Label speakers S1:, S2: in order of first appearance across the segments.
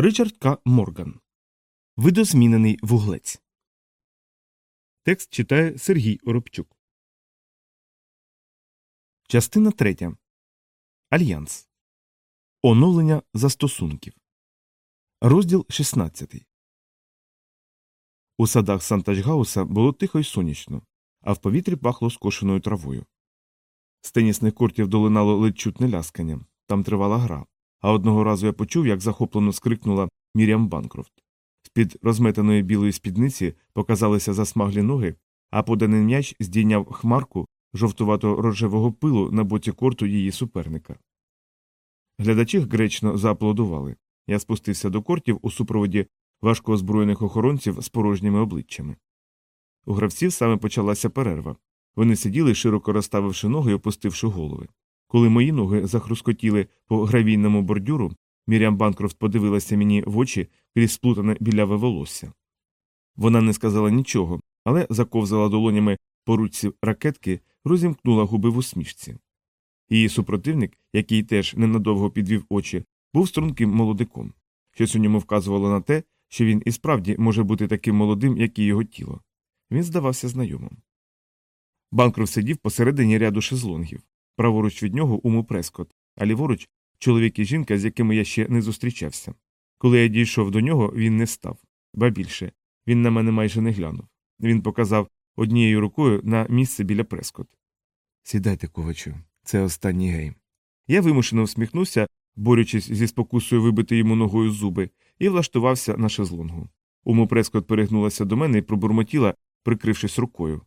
S1: Ричард К. Морган. Видозмінений вуглець. Текст читає Сергій Оробчук. Частина третя. Альянс. Оновлення застосунків. Розділ 16. У садах Санташгауса було тихо й сонячно, а в повітрі пахло скошеною травою. З тенісних кортів долинало ледь чутне ляскання. Там тривала гра. А одного разу я почув, як захоплено скрикнула Мір'ям Банкрофт. З під розметаної білої спідниці показалися засмаглі ноги, а поданий м'яч здійняв хмарку жовтувато рожевого пилу на боці корту її суперника. Глядачі гречно зааплодували. Я спустився до кортів у супроводі важко озброєних охоронців з порожніми обличчями. У гравців саме почалася перерва. Вони сиділи, широко розставивши ноги і опустивши голови. Коли мої ноги захрускотіли по гравійному бордюру, Мірям Банкрофт подивилася мені в очі крізь сплутане біляве волосся. Вона не сказала нічого, але заковзала долонями по ручці ракетки, розімкнула губи в усмішці. Її супротивник, який теж ненадовго підвів очі, був струнким молодиком. Щось у ньому вказувало на те, що він і справді може бути таким молодим, як і його тіло. Він здавався знайомим. Банкрофт сидів посередині ряду шезлонгів. Праворуч від нього уму Прескот, а ліворуч чоловік і жінка, з якими я ще не зустрічався. Коли я дійшов до нього, він не став. Ба більше, він на мене майже не глянув. Він показав однією рукою на місце біля Прескот. Сідайте, ковачу, це останній гейм. Я вимушено всміхнувся, борючись зі спокусою вибити йому ногою зуби, і влаштувався на шезлонгу. Уму Прескот перегнулася до мене і пробурмотіла, прикрившись рукою.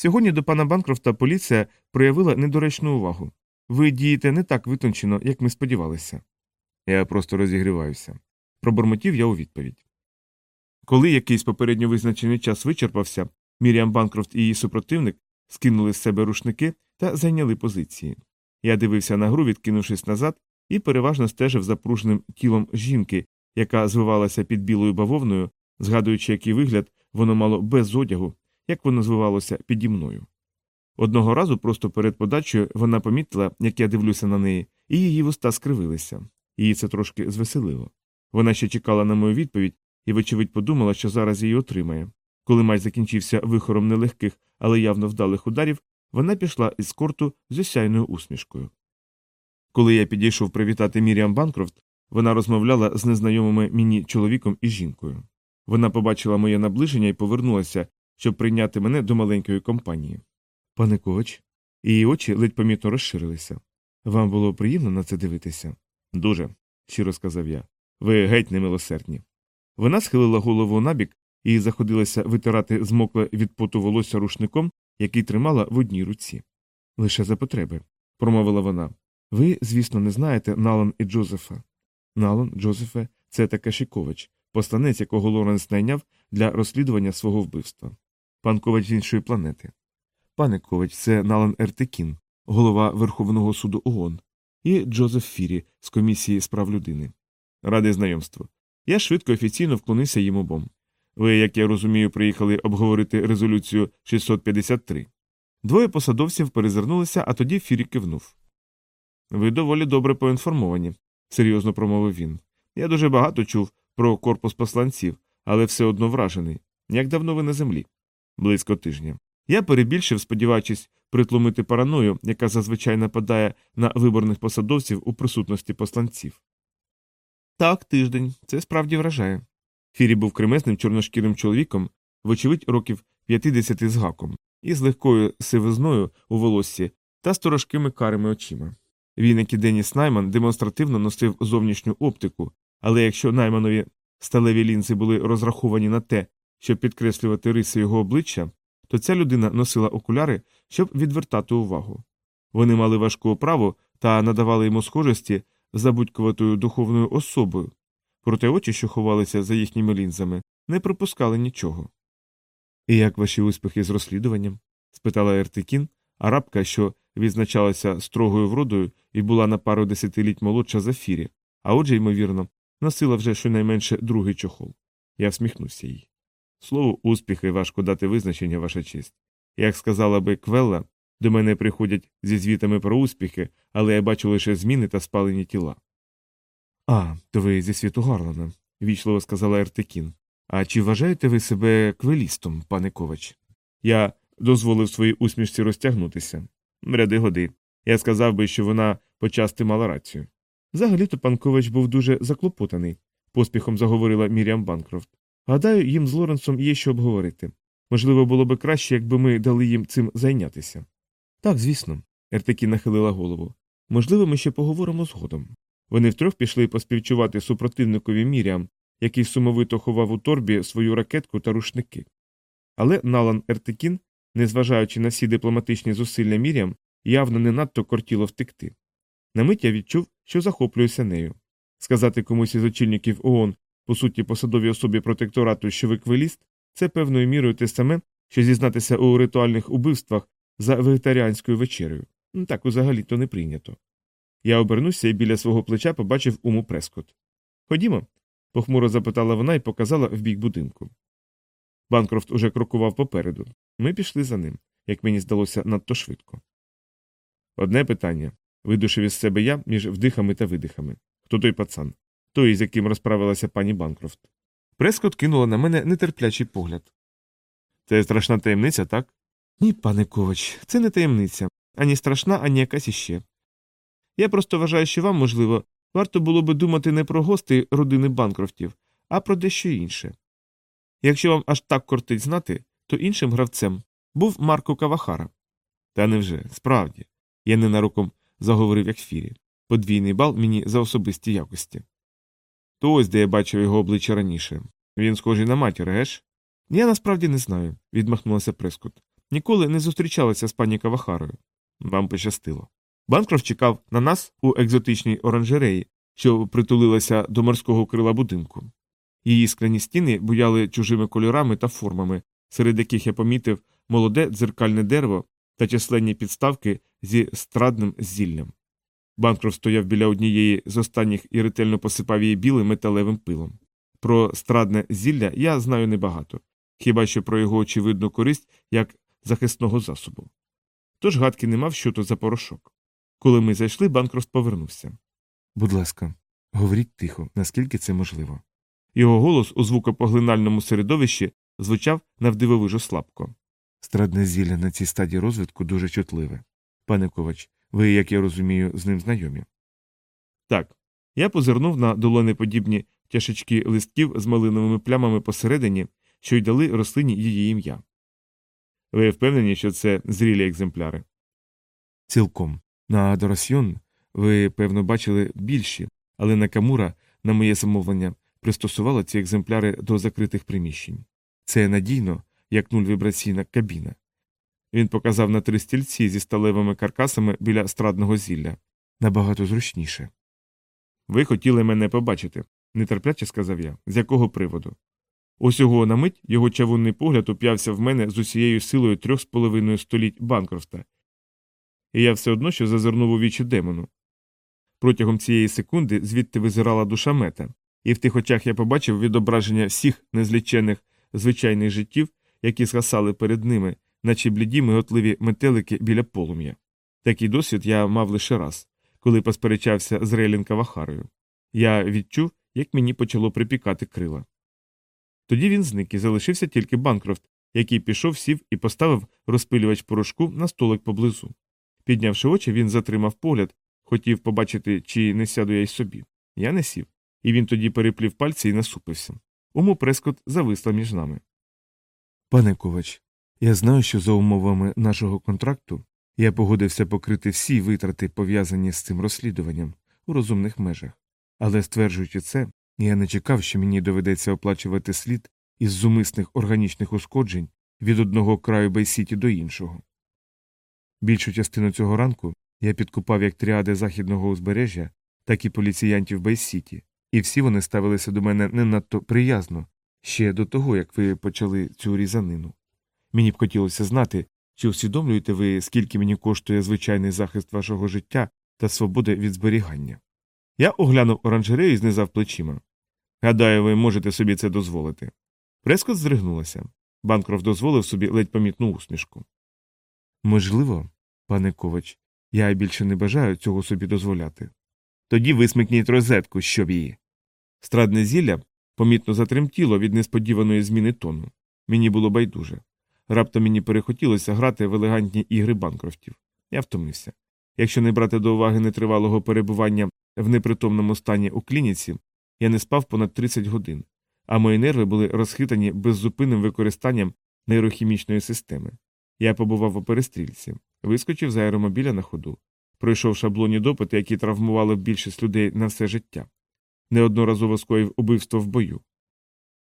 S1: Сьогодні до пана Банкрофта поліція проявила недоречну увагу. Ви дієте не так витончено, як ми сподівалися. Я просто розігріваюся. Пробормотів я у відповідь. Коли якийсь попередньо визначений час вичерпався, Міріам Банкрофт і її супротивник скинули з себе рушники та зайняли позиції. Я дивився на гру, відкинувшись назад, і переважно стежив запруженим тілом жінки, яка звивалася під білою бавовною, згадуючи, який вигляд воно мало без одягу, як воно звивалося піді мною. Одного разу, просто перед подачею, вона помітила, як я дивлюся на неї, і її вуста скривилися. Її це трошки звеселило. Вона ще чекала на мою відповідь і, вочевидь, подумала, що зараз її отримає. Коли матч закінчився вихором нелегких, але явно вдалих ударів, вона пішла із корту з осяйною усмішкою. Коли я підійшов привітати Міріам Банкрофт, вона розмовляла з незнайомими мені чоловіком і жінкою. Вона побачила моє наближення і повернулася, щоб прийняти мене до маленької компанії. Пане Ковач, її очі ледь помітно розширилися. Вам було приємно на це дивитися? Дуже, щиро сказав я. Ви геть немилосердні. Вона схилила голову набік і заходилася витирати змокле від поту волосся рушником, який тримала в одній руці. Лише за потреби, промовила вона. Ви, звісно, не знаєте Налан і Джозефа. Налан, Джозефе, це Такаші Ковач, посланець, якого Лоренс найняв для розслідування свого вбивства. Пан Ковач з іншої планети. Пане Ковач, це Налан Ертекін, голова Верховного суду ООН, і Джозеф Фірі з комісії справ людини. Радий знайомству. Я швидко офіційно вклонився їм обом. Ви, як я розумію, приїхали обговорити резолюцію 653. Двоє посадовців перезирнулися, а тоді Фірі кивнув. Ви доволі добре поінформовані, серйозно промовив він. Я дуже багато чув про корпус посланців, але все одно вражений. Як давно ви на землі? Близько тижня. Я перебільшив, сподіваючись притлумити параною, яка зазвичай нападає на виборних посадовців у присутності посланців. Так, тиждень, це справді вражає. Фірі був кремезним чорношкірим чоловіком, вочевидь, років 50 з гаком, із легкою сивизною у волоссі та сторожкими карими очима. Він, як і Деніс Найман, демонстративно носив зовнішню оптику, але якщо Найманові сталеві лінзи були розраховані на те, щоб підкреслювати риси його обличчя, то ця людина носила окуляри, щоб відвертати увагу. Вони мали важку оправу та надавали йому схожості за будь-коватою духовною особою, проте очі, що ховалися за їхніми лінзами, не припускали нічого. І як ваші успіхи з розслідуванням? спитала Ертикін, арабка, що відзначалася строгою вродою і була на пару десятиліть молодша за фірі, а отже, ймовірно, носила вже щонайменше другий чохол. Я всміхнувся їй. Слово успіхи важко дати визначення, ваша честь. Як сказала би Квелла, до мене приходять зі звітами про успіхи, але я бачу лише зміни та спалені тіла. А, то ви зі світу Гарлана. вічливо сказала Ертекін. А чи вважаєте ви себе квелістом, пане Ковач? Я дозволив своїй усмішці розтягнутися. Ряди годи. Я сказав би, що вона почасти мала рацію. Взагалі-то пан Ковач був дуже заклопотаний, поспіхом заговорила Міріам Банкрофт. Гадаю, їм з Лоренсом є що обговорити. Можливо, було би краще, якби ми дали їм цим зайнятися. Так, звісно, Ертекі нахилила голову. Можливо, ми ще поговоримо згодом. Вони втрьох пішли поспівчувати супротивникові Міріам, який сумовито ховав у торбі свою ракетку та рушники. Але Налан Ертекін, незважаючи на всі дипломатичні зусилля Міріам, явно не надто кортіло втекти. На мить я відчув, що захоплююся нею. Сказати комусь із очільників ООН, по суті, посадовій особі протекторату, що ви це певною мірою те саме, що зізнатися у ритуальних убивствах за вегетаріанською вечерею. Ну, Так взагалі то не прийнято. Я обернувся і біля свого плеча побачив уму Прескот. Ходімо, похмуро запитала вона і показала в бік будинку. Банкрофт уже крокував попереду. Ми пішли за ним, як мені здалося, надто швидко. Одне питання видушив із себе я між вдихами та видихами. Хто той пацан? Той, з яким розправилася пані Банкрофт. Прескот кинула на мене нетерплячий погляд. Це страшна таємниця, так? Ні, пане Ковач, це не таємниця, ані страшна, ані якась іще. Я просто вважаю, що вам, можливо, варто було би думати не про гостей родини Банкрофтів, а про дещо інше. Якщо вам аж так кортить знати, то іншим гравцем був Марко Кавахара. Та невже, справді, я ненароком заговорив як фірі. Подвійний бал мені за особисті якості. То ось де я бачив його обличчя раніше. Він схожий на матір, геш? Я насправді не знаю, відмахнулася Прескот. Ніколи не зустрічалася з пані Кавахарою. Вам пощастило. Банкрофт чекав на нас у екзотичній оранжереї, що притулилася до морського крила будинку. Її скляні стіни буяли чужими кольорами та формами, серед яких я помітив молоде дзеркальне дерево та численні підставки зі страдним зіллям. Банкрофт стояв біля однієї з останніх і ретельно посипав її білим металевим пилом. Про страдне зілля я знаю небагато, хіба що про його очевидну користь як захисного засобу. Тож гадки не мав, що то за порошок. Коли ми зайшли, Банкрофт повернувся. Будь ласка, говоріть тихо, наскільки це можливо. Його голос у звукопоглинальному середовищі звучав навдивовижу слабко. Страдне зілля на цій стадії розвитку дуже чутливе. Пане Ковач, ви, як я розумію, з ним знайомі. Так. Я позирнув на долонеподібні тяшечки листків з малиновими плямами посередині, що й дали рослині її ім'я. Ви впевнені, що це зрілі екземпляри? Цілком. На Дорасьйон ви, певно, бачили більші, але Накамура, на моє замовлення, пристосувала ці екземпляри до закритих приміщень. Це надійно, як нульвібраційна кабіна. Він показав на три стільці зі сталевими каркасами біля страдного зілля. Набагато зручніше. Ви хотіли мене побачити, нетерпляче сказав я. З якого приводу? Усього на мить його чавунний погляд уп'явся в мене з усією силою трьох з половиною століть Банкрофта, і я все одно що зазирнув у вічі демону. Протягом цієї секунди звідти визирала душа мета, і в тих очах я побачив відображення всіх незлічених звичайних життів, які згасали перед ними, наче бліді миготливі метелики біля полум'я. Такий досвід я мав лише раз, коли посперечався з Рейлін Кавахарою. Я відчув, як мені почало припікати крила. Тоді він зник і залишився тільки Банкрофт, який пішов, сів і поставив розпилювач порошку на столик поблизу. Піднявши очі, він затримав погляд, хотів побачити, чи не сяду я й собі. Я не сів, і він тоді переплів пальці і насупився. Уму Прескот зависла між нами. Пане Ковач, я знаю, що за умовами нашого контракту я погодився покрити всі витрати, пов'язані з цим розслідуванням у розумних межах, але стверджуючи це, я не чекав, що мені доведеться оплачувати слід із зумисних органічних ушкоджень від одного краю Бейсіті до іншого. Більшу частину цього ранку я підкупав як тріади західного узбережжя, так і поліціянтів Бейсіті, і всі вони ставилися до мене не надто приязно ще до того, як ви почали цю різанину. Мені б хотілося знати, чи усвідомлюєте ви, скільки мені коштує звичайний захист вашого життя та свободи від зберігання. Я оглянув оранжерею і знизав плечима. Гадаю, ви можете собі це дозволити. Прескот здригнулася. Банкрофт дозволив собі ледь помітну усмішку. Можливо, пане Ковач, я більше не бажаю цього собі дозволяти. Тоді висмикніть розетку, щоб її. Страдне зілля помітно затремтіло від несподіваної зміни тону. Мені було байдуже. Раптом мені перехотілося грати в елегантні ігри банкрофтів. Я втомився. Якщо не брати до уваги нетривалого перебування в непритомному стані у клініці, я не спав понад 30 годин, а мої нерви були розхитані беззупинним використанням нейрохімічної системи. Я побував у перестрільці, вискочив з аеромобіля на ходу, пройшов шаблонні допити, які травмували більшість людей на все життя, неодноразово скоїв убивство в бою.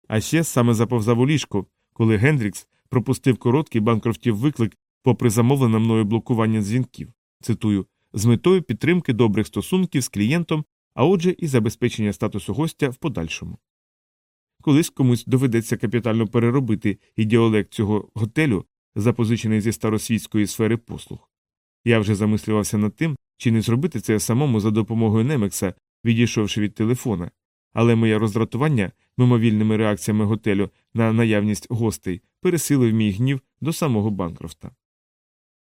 S1: А ще саме заповзав у ліжко, коли Гендрікс пропустив короткий банкрофтів виклик попри замовлене мною блокування дзвінків, цитую, з метою підтримки добрих стосунків з клієнтом, а отже, і забезпечення статусу гостя в подальшому. Колись комусь доведеться капітально переробити ідеолект цього готелю, запозичений зі старосвітської сфери послуг. Я вже замислювався над тим, чи не зробити це самому за допомогою Немекса, відійшовши від телефона, але моє роздратування мимовільними реакціями готелю на наявність гостей пересилив мій гнів до самого Банкрофта.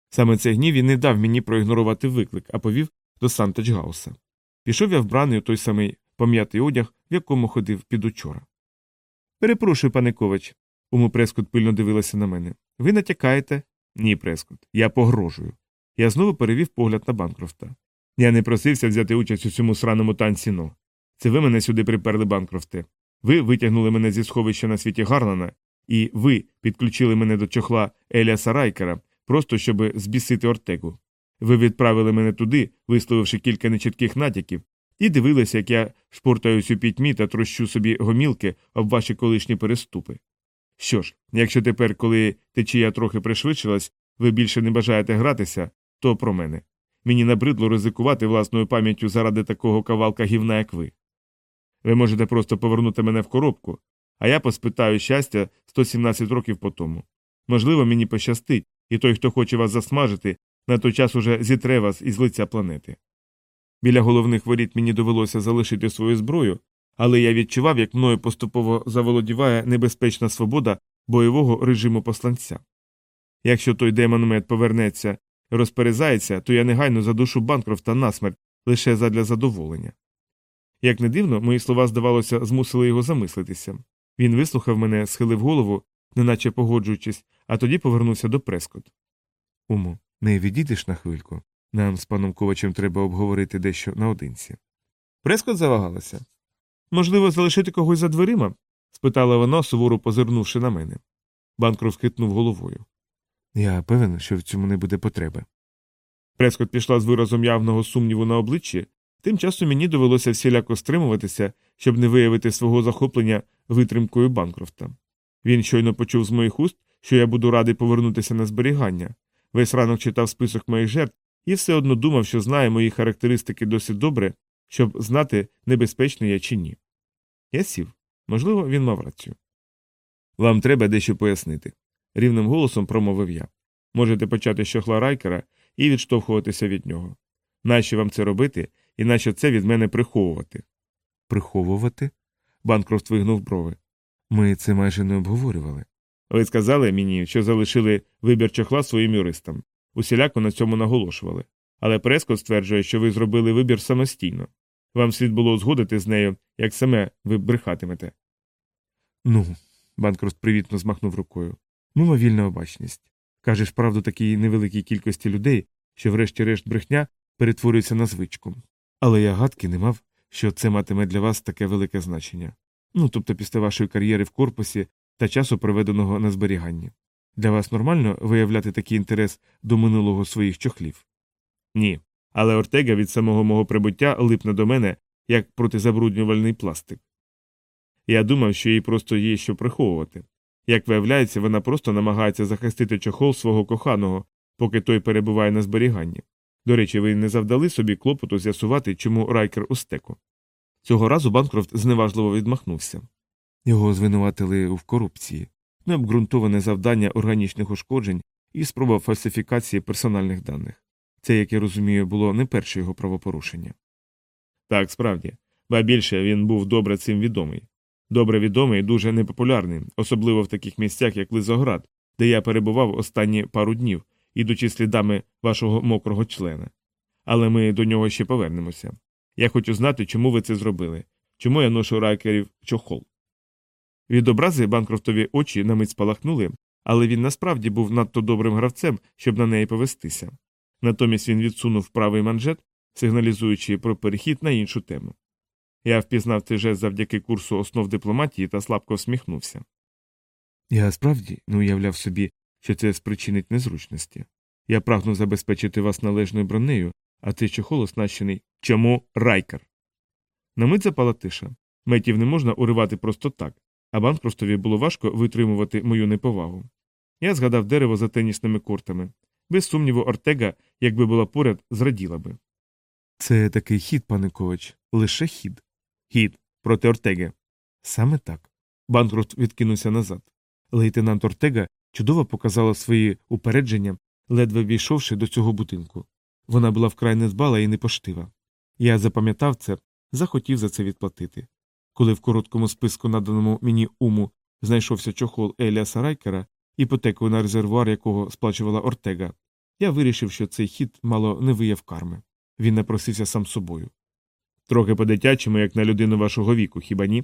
S1: Саме цей гнів і не дав мені проігнорувати виклик, а повів до Сантачгауса. Пішов я вбраний у той самий пом'ятий одяг, в якому ходив під учора. Перепрошую, пане Ковач. Уму Прескот пильно дивилася на мене. Ви натякаєте? Ні, Прескот. Я погрожую. Я знову перевів погляд на Банкрофта. Я не просився взяти участь у цьому сраному танці но. Це ви мене сюди приперли, Банкрофте. Ви витягнули мене зі сховища на світі Гарлана, і ви підключили мене до чохла Еліаса Райкера, просто щоб збісити Ортегу. Ви відправили мене туди, висловивши кілька нечітких натяків, і дивилися, як я шпортаюсь у пітьмі та трощу собі гомілки об ваші колишні переступи. Що ж, якщо тепер, коли течія трохи пришвидшилась, ви більше не бажаєте гратися, то про мене. Мені набридло ризикувати власною пам'яттю заради такого кавалка гівна, як ви. Ви можете просто повернути мене в коробку, а я поспитаю щастя 117 років по тому. Можливо, мені пощастить, і той, хто хоче вас засмажити, на той час уже зітре вас із лиця планети. Біля головних воріт мені довелося залишити свою зброю, але я відчував, як мною поступово заволодіває небезпечна свобода бойового режиму посланця. Якщо той демономет повернеться розперезається, то я негайно задушу Банкрофта насмерть лише задля задоволення. Як не дивно, мої слова, здавалося, змусили його замислитися. Він вислухав мене, схилив голову, неначе погоджуючись, а тоді повернувся до Прескот. Уму, не відійдеш на хвильку. Нам з паном Ковачем треба обговорити дещо наодинці. Прескот завагалася. Можливо, залишити когось за дверима? спитала вона, суворо позирнувши на мене. Банкров хитнув головою. Я певен, що в цьому не буде потреби. Прескот пішла з виразом явного сумніву на обличчі, тим часом мені довелося всіляко стримуватися, щоб не виявити свого захоплення витримкою Банкрофта. Він щойно почув з моїх уст, що я буду радий повернутися на зберігання. Весь ранок читав список моїх жертв і все одно думав, що знає мої характеристики досить добре, щоб знати, небезпечний я чи ні. Я сів. Можливо, він мав рацію. Вам треба дещо пояснити, рівним голосом промовив я. Можете почати з райкера і відштовхуватися від нього. Нащо вам це робити, і нащо це від мене приховувати? Приховувати? Банкрофт вигнув брови. Ми це майже не обговорювали. Ви сказали мені, що залишили вибір чохла своїм юристам. Усіляко на цьому наголошували. Але Прескот стверджує, що ви зробили вибір самостійно. Вам слід було узгодити з нею, як саме ви брехатимете. Ну, Банкрофт привітно змахнув рукою. Мимовільна обачність. Кажеш правду такій невеликій кількості людей, що врешті-решт брехня перетворюється на звичку. Але я гадки не мав, що це матиме для вас таке велике значення. Ну, тобто після вашої кар'єри в корпусі та часу, проведеного на зберіганні. Для вас нормально виявляти такий інтерес до минулого своїх чохлів? Ні. Але Ортега від самого мого прибуття липне до мене як протизабруднювальний пластик. Я думав, що їй просто є що приховувати. Як виявляється, вона просто намагається захистити чохол свого коханого, поки той перебуває на зберіганні. До речі, ви не завдали собі клопоту з'ясувати, чому райкер у стеку. Цього разу Банкрофт зневажливо відмахнувся. Його звинуватили в корупції, необґрунтоване завдання органічних ушкоджень і спроба фальсифікації персональних даних. Це, як я розумію, було не перше його правопорушення. Так, справді, ба більше він був добре цим відомий. Добре відомий і дуже непопулярний, особливо в таких місцях, як Лизоград, де я перебував останні пару днів, ідучи слідами вашого мокрого члена. Але ми до нього ще повернемося. Я хочу знати, чому ви це зробили, чому я ношу райкерів чохол. Від образи Банкрофтові очі на мить спалахнули, але він насправді був надто добрим гравцем, щоб на неї повестися. Натомість він відсунув правий манжет, сигналізуючи про перехід на іншу тему. Я впізнав цей жест завдяки курсу основ дипломатії та слабко всміхнувся. Я справді не уявляв собі, що це спричинить незручності. Я прагну забезпечити вас належною бронею, а цей чохол оснащений чому райкер. На мить запала тиша. Метів не можна уривати просто так, а банкростові було важко витримувати мою неповагу. Я згадав дерево за тенісними кортами. Без сумніву, Ортега, якби була поряд, зраділа би. Це такий хід, пане Ковач, лише хід. Хід проти Ортеги. Саме так. Банкрофт відкинувся назад. Лейтенант Ортега чудово показала свої упередження, ледве війшовши до цього будинку. Вона була вкрай незбала і непоштива. Я запам'ятав це, захотів за це відплатити. Коли в короткому списку, наданому мені уму, знайшовся чохол Еліаса Райкера, іпотекою на резервуар якого сплачувала Ортега, я вирішив, що цей хід мало не вияв карми. Він напросився сам собою. Трохи по дитячому, як на людину вашого віку, хіба ні?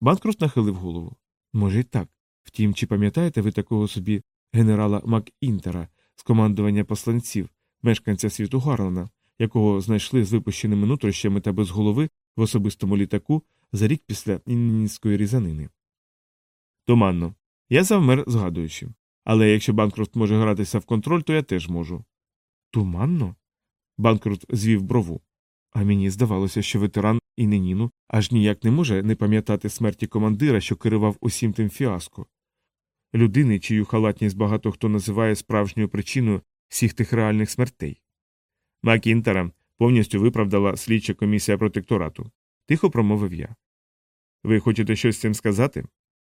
S1: Банкрофт нахилив голову. Може, й так. Втім, чи пам'ятаєте ви такого собі генерала МакІнтера з командування посланців, мешканця світу Гарлена, якого знайшли з випущеними нутрощами та без голови в особистому літаку за рік після іннінської різанини? Туманно. Я завмер, згадуючи. Але якщо Банкрофт може гратися в контроль, то я теж можу. Туманно? Банкрофт звів брову. А мені здавалося, що ветеран і Неніну аж ніяк не може не пам'ятати смерті командира, що керував усім тим фіаско. Людини, чию халатність багато хто називає справжньою причиною всіх тих реальних смертей. Макінтера повністю виправдала слідча комісія протекторату. Тихо промовив я. Ви хочете щось з цим сказати?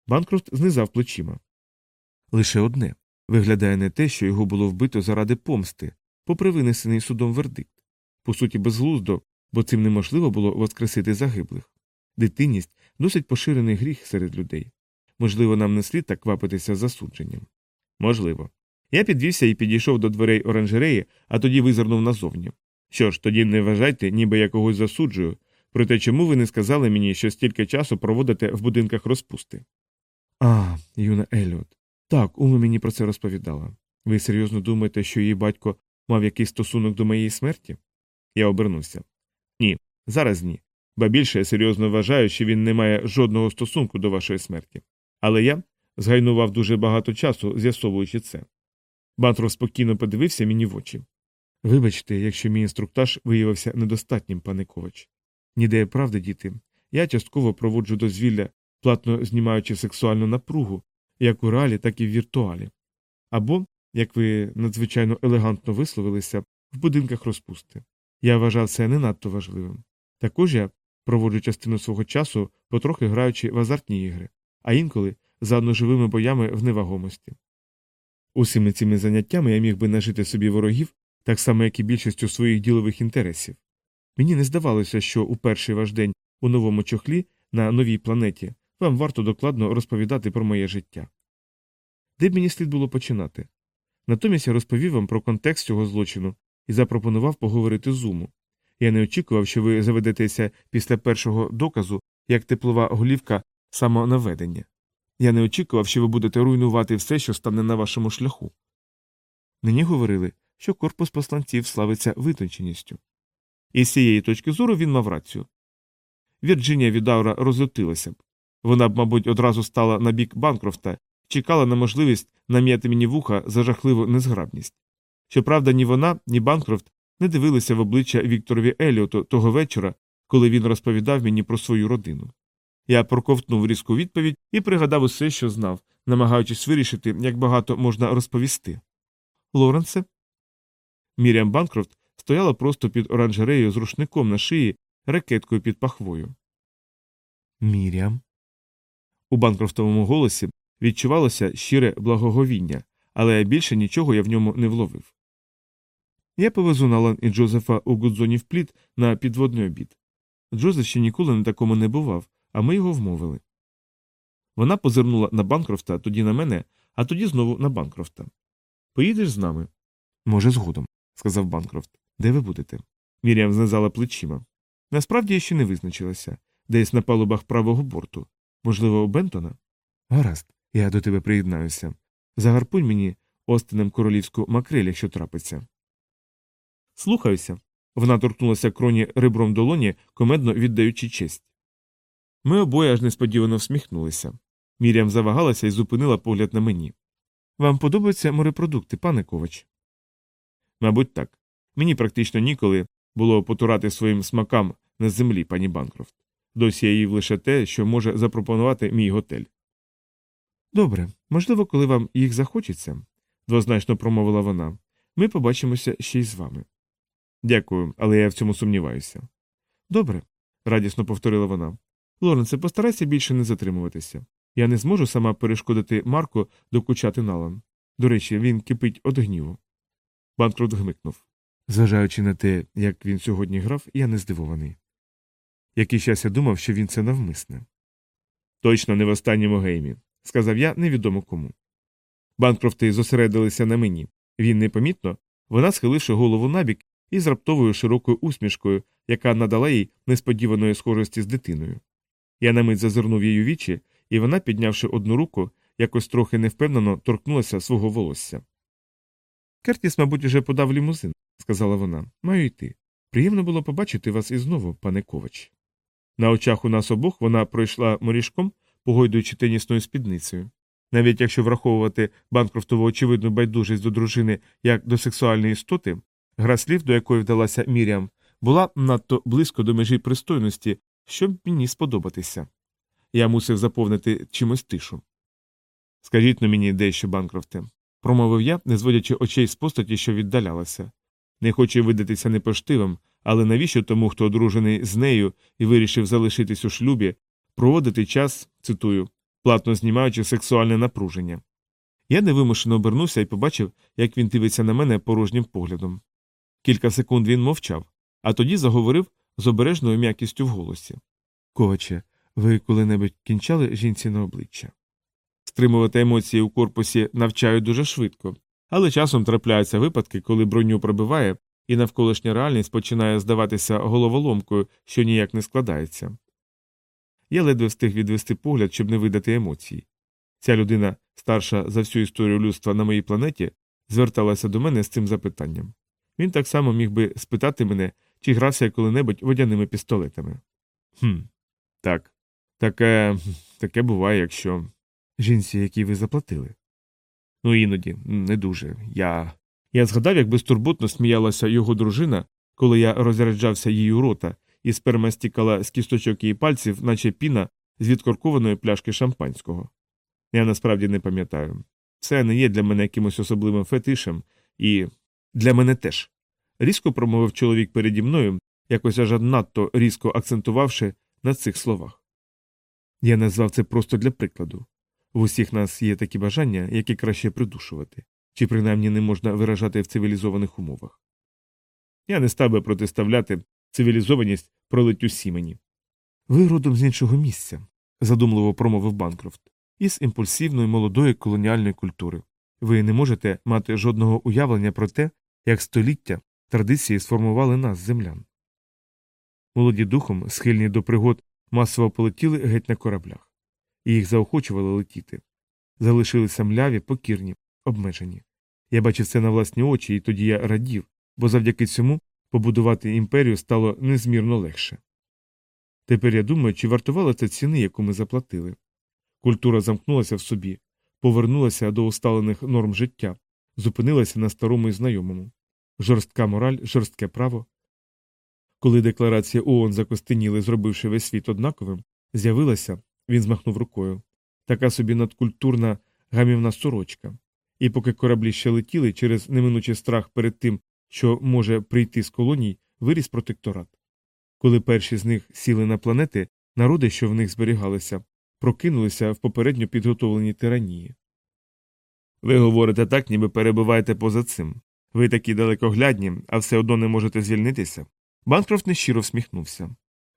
S1: Банкрофт знизав плечима. Лише одне виглядає не те, що його було вбито заради помсти, попри винесений судом вердикт. По суті, безглуздо, бо цим неможливо було воскресити загиблих. Дитинність досить поширений гріх серед людей. Можливо, нам не слід так квапитися засудженням. Можливо. Я підвівся і підійшов до дверей оранжереї, а тоді визирнув назовні. Що ж, тоді не вважайте, ніби я когось засуджую, проте чому ви не сказали мені, що стільки часу проводите в будинках розпусти? А, юна Еліот. Так, Уми мені про це розповідала. Ви серйозно думаєте, що її батько мав якийсь стосунок до моєї смерті? Я обернувся. Ні, зараз ні. Ба більше я серйозно вважаю, що він не має жодного стосунку до вашої смерті. Але я згайнував дуже багато часу, з'ясовуючи це. Бантров спокійно подивився мені в очі. Вибачте, якщо мій інструктаж виявився недостатнім, пане Ковач. Ніде правди, діти. Я частково проводжу дозвілля, платно знімаючи сексуальну напругу, як у реалі, так і в віртуалі. Або, як ви надзвичайно елегантно висловилися, в будинках розпусти. Я вважав це не надто важливим. Також я проводжу частину свого часу, потрохи граючи в азартні ігри, а інколи заодно живими боями в невагомості. Усіми цими заняттями я міг би нажити собі ворогів, так само, як і більшістю своїх ділових інтересів. Мені не здавалося, що у перший ваш день у новому чохлі на новій планеті вам варто докладно розповідати про моє життя. Де б мені слід було починати? Натомість я розповів вам про контекст цього злочину і запропонував поговорити з уму. Я не очікував, що ви заведетеся після першого доказу як теплова голівка самонаведення. Я не очікував, що ви будете руйнувати все, що стане на вашому шляху. Мені говорили, що корпус посланців славиться витонченістю. І з цієї точки зору він мав рацію. Вірджинія Відаура розлютилася б. Вона б, мабуть, одразу стала на бік Банкрофта, чекала на можливість нам'яти мені вуха за жахливу незграбність. Щоправда, ні вона, ні Банкрофт не дивилися в обличчя Вікторові Еліоту того вечора, коли він розповідав мені про свою родину. Я проковтнув різку відповідь і пригадав усе, що знав, намагаючись вирішити, як багато можна розповісти. Лоренсе. Міріам Банкрофт стояла просто під оранжереєю з рушником на шиї, ракеткою під пахвою. Міріам. У банкрофтовому голосі відчувалося щире благоговіння, але більше нічого я в ньому не вловив. Я повезу Налан і Джозефа у Гудзоні в пліт на підводний обід. Джозеф ще ніколи на такому не бував, а ми його вмовили. Вона позирнула на Банкрофта, тоді на мене, а тоді знову на Банкрофта. Поїдеш з нами? Може, згодом, сказав Банкрофт. Де ви будете? Мір'ям знизала плечима. Насправді я ще не визначилася десь на палубах правого борту. Можливо, у Бентона? Гаразд, я до тебе приєднаюся. Загарпунь мені остинем королівську макрель, якщо трапиться. Слухаюся. Вона торкнулася кроні ребром долоні, комедно віддаючи честь. Ми обоє аж несподівано всміхнулися. Мір'ям завагалася і зупинила погляд на мені. Вам подобаються морепродукти, пане Ковач? Мабуть, так. Мені практично ніколи було потурати своїм смакам на землі, пані Банкрофт. Досі я їв лише те, що може запропонувати мій готель. Добре, можливо, коли вам їх захочеться, двозначно промовила вона. Ми побачимося ще й з вами. Дякую, але я в цьому сумніваюся. Добре, радісно повторила вона. Лоренце, постарайся більше не затримуватися. Я не зможу сама перешкодити Марку докучати налан. До речі, він кипить від гніву. Банкрот гмикнув. Зважаючи на те, як він сьогодні грав, я не здивований. Який час я думав, що він це навмисне. Точно не в останньому геймі, сказав я невідомо кому. Банкрофти зосередилися на мені. Він непомітно, вона, схиливши голову набік із раптовою широкою усмішкою, яка надала їй несподіваної схожості з дитиною. Я на мить зазирнув її у вічі, і вона, піднявши одну руку, якось трохи невпевнено торкнулася свого волосся. Кертіс, мабуть, уже подав лімузин, сказала вона. Маю йти. Приємно було побачити вас і знову, пане Ковач. На очах у нас обох вона пройшла морішком, погойдуючи тенісною спідницею. Навіть якщо враховувати банкрофтову очевидну байдужість до дружини як до сексуальної істоти, гра слів, до якої вдалася Міріам, була надто близько до межі пристойності, щоб мені сподобатися. Я мусив заповнити чимось тишу. Скажіть на мені дещо, банкрофте, промовив я, не зводячи очей з постаті, що віддалялася. Не хочу видатися непоштивим, але навіщо тому, хто одружений з нею і вирішив залишитись у шлюбі, проводити час, цитую, платно знімаючи сексуальне напруження. Я невимушено обернувся і побачив, як він дивиться на мене порожнім поглядом. Кілька секунд він мовчав, а тоді заговорив з обережною м'якістю в голосі. Коваче, ви коли-небудь кінчали жінці на обличчя? Стримувати емоції у корпусі навчають дуже швидко, але часом трапляються випадки, коли броню пробиває, і навколишня реальність починає здаватися головоломкою, що ніяк не складається. Я ледве встиг відвести погляд, щоб не видати емоцій. Ця людина, старша за всю історію людства на моїй планеті, зверталася до мене з цим запитанням. Він так само міг би спитати мене, чи грався я коли-небудь водяними пістолетами. Хм, так. Таке таке буває, якщо. Жінці, якій ви заплатили. Ну, іноді, не дуже. Я. Я згадав, як безтурботно сміялася його дружина, коли я розряджався її у рота, і сперма стікала з кісточок її пальців, наче піна з відкоркованої пляшки шампанського. Я насправді не пам'ятаю. Це не є для мене якимось особливим фетишем, і для мене теж. Різко промовив чоловік переді мною, якось аж надто різко акцентувавши на цих словах. Я назвав це просто для прикладу. В усіх нас є такі бажання, які краще придушувати, чи принаймні не можна виражати в цивілізованих умовах. Я не став би протиставляти цивілізованість пролиттю сімені. Ви родом з іншого місця, задумливо промовив Банкрофт, із імпульсивної молодої колоніальної культури. Ви не можете мати жодного уявлення про те, як століття традиції сформували нас, землян. Молоді духом, схильні до пригод, масово полетіли геть на кораблях, і їх заохочували летіти. Залишилися мляві, покірні, обмежені. Я бачив це на власні очі, і тоді я радів, бо завдяки цьому побудувати імперію стало незмірно легше. Тепер я думаю, чи вартувало це ціни, яку ми заплатили. Культура замкнулася в собі, повернулася до усталених норм життя, зупинилася на старому і знайомому. Жорстка мораль, жорстке право. Коли декларація ООН закостеніли, зробивши весь світ однаковим, з'явилася, він змахнув рукою, така собі надкультурна гамівна сорочка. І поки кораблі ще летіли через неминучий страх перед тим, що може прийти з колоній, виріс протекторат. Коли перші з них сіли на планети, народи, що в них зберігалися, прокинулися в попередньо підготовленій тиранії. Ви говорите так, ніби перебуваєте поза цим. Ви такі далекоглядні, а все одно не можете звільнитися. Банкрофт нещиро всміхнувся.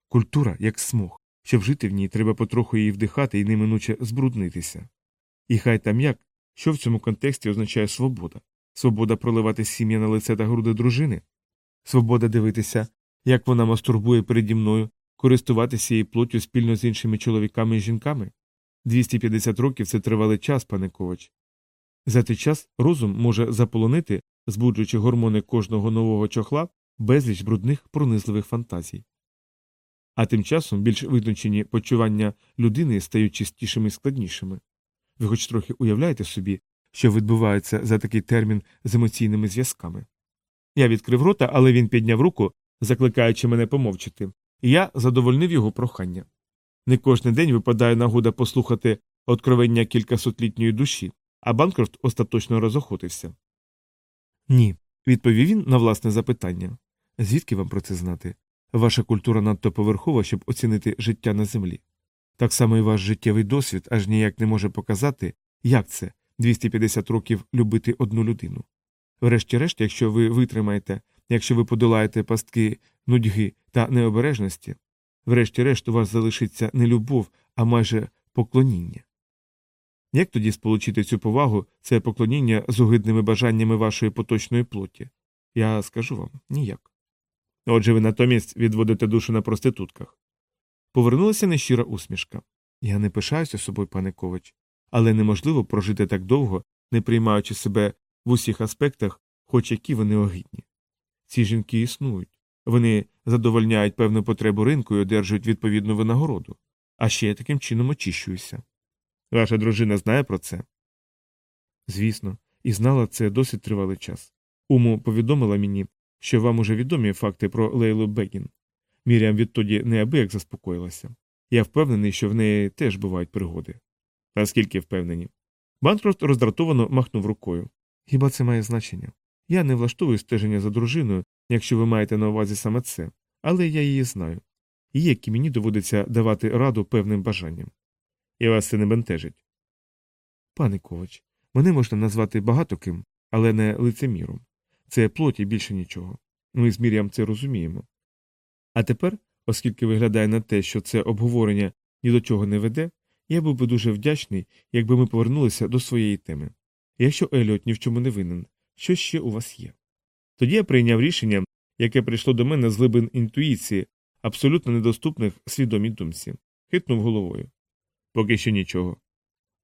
S1: Культура, як смог. Щоб жити в ній, треба потроху її вдихати і неминуче збруднитися. І хай там як, що в цьому контексті означає свобода свобода проливати сім'я на лице та груди дружини, свобода дивитися, як вона мастурбує переді мною, користуватися її плоттю спільно з іншими чоловіками і жінками? 250 років це тривалий час, пане Ковач. За той час розум може заполонити, збуджуючи гормони кожного нового чохла, безліч брудних пронизливих фантазій. А тим часом більш визначені почування людини стають чистішими і складнішими. Ви хоч трохи уявляєте собі, що відбувається за такий термін з емоційними зв'язками. Я відкрив рота, але він підняв руку, закликаючи мене помовчати, і я задовольнив його прохання. Не кожен день випадає нагода послухати откровення кількасотлітньої душі, а Банкрофт остаточно розохотився. Ні, відповів він на власне запитання. Звідки вам про це знати? Ваша культура надто поверхова, щоб оцінити життя на землі. Так само і ваш життєвий досвід аж ніяк не може показати, як це 250 років любити одну людину. Врешті-решт, якщо ви витримаєте, якщо ви подолаєте пастки нудьги та необережності, врешті-решт у вас залишиться не любов, а майже поклоніння. Як тоді сполучити цю повагу, це поклоніння з огидними бажаннями вашої поточної плоті? Я скажу вам ніяк. Отже, ви натомість відводите душу на проститутках. Повернулася нещира усмішка. Я не пишаюся собою, пане Ковач, але неможливо прожити так довго, не приймаючи себе в усіх аспектах, хоч які вони огидні. Ці жінки існують, вони задовольняють певну потребу ринку і одержують відповідну винагороду, а ще я таким чином очищуюся. Ваша дружина знає про це? Звісно, і знала це досить тривалий час. Уму повідомила мені, що вам уже відомі факти про Лейлу Бегін. Мірям відтоді неабияк заспокоїлася. Я впевнений, що в неї теж бувають пригоди. Наскільки впевнені? Банкрофт роздратовано махнув рукою. Хіба це має значення? Я не влаштовую стеження за дружиною, якщо ви маєте на увазі саме це, але я її знаю. І як і мені доводиться давати раду певним бажанням. І вас це не бентежить. Пане Ковач, мене можна назвати багато ким, але не лицеміром. Це плоті більше нічого. Ми з Мір'ям це розуміємо. А тепер, оскільки виглядає на те, що це обговорення ні до чого не веде, я був би дуже вдячний, якби ми повернулися до своєї теми. Якщо Еліот ні в чому не винен, що ще у вас є? Тоді я прийняв рішення, яке прийшло до мене з глибин інтуїції, абсолютно недоступних свідомій думці, хитнув головою. Поки що нічого.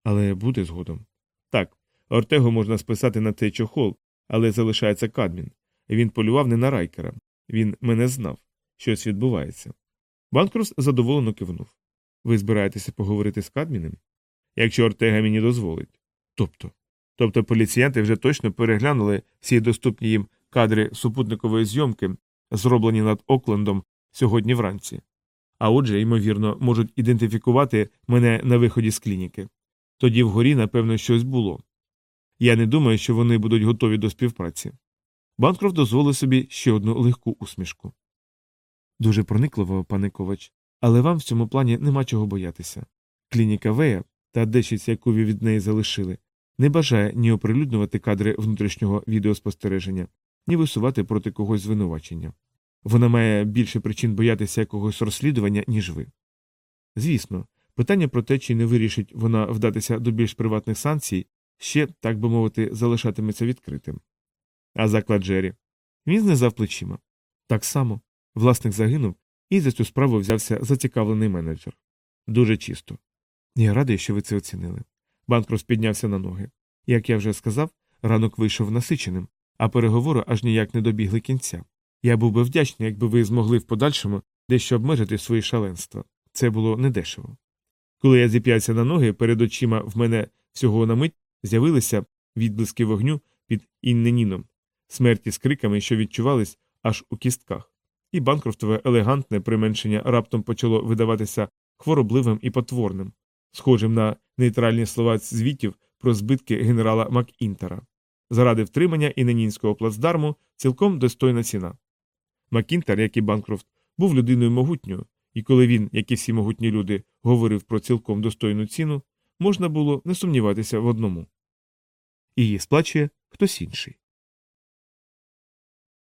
S1: Але буде згодом. Так, Ортего можна списати на цей чохол, але залишається Кадмін. Він полював не на райкера. Він мене знав. Щось відбувається. Банкрус задоволено кивнув. Ви збираєтеся поговорити з Кадмінем? Якщо Ортега мені дозволить. Тобто. Тобто поліціянти вже точно переглянули всі доступні їм кадри супутникової зйомки, зроблені над Оклендом сьогодні вранці. А отже, ймовірно, можуть ідентифікувати мене на виході з клініки. Тоді вгорі, напевно, щось було. Я не думаю, що вони будуть готові до співпраці. Банкрофт дозволив собі ще одну легку усмішку. Дуже проникливо, пане Ковач, але вам в цьому плані нема чого боятися. Клініка Вея та дещиця, яку ви від неї залишили, не бажає ні оприлюднювати кадри внутрішнього відеоспостереження, ні висувати проти когось звинувачення. Вона має більше причин боятися якогось розслідування, ніж ви. Звісно, питання про те, чи не вирішить вона вдатися до більш приватних санкцій, ще, так би мовити, залишатиметься відкритим. А заклад Джері. Він знизав плечима. Так само власник загинув, і за цю справу взявся зацікавлений менеджер. Дуже чисто. Я радий, що ви це оцінили. Банкрос піднявся на ноги. Як я вже сказав, ранок вийшов насиченим, а переговори аж ніяк не добігли кінця. Я був би вдячний, якби ви змогли в подальшому дещо обмежити свої шаленства. Це було недешево. Коли я зіп'явся на ноги, перед очима в мене всього на мить з'явилися відблиски вогню під інненіном, смерті з криками, що відчувались аж у кістках, і банкрофтове елегантне применшення раптом почало видаватися хворобливим і потворним, схожим на нейтральні слова звітів про збитки генерала Макінтера. Заради втримання іненінського плацдарму цілком достойна ціна. Макінтер, як і Банкрофт, був людиною могутньою, і коли він, як і всі могутні люди, говорив про цілком достойну ціну, можна було не сумніватися в одному. Її сплачує хтось інший.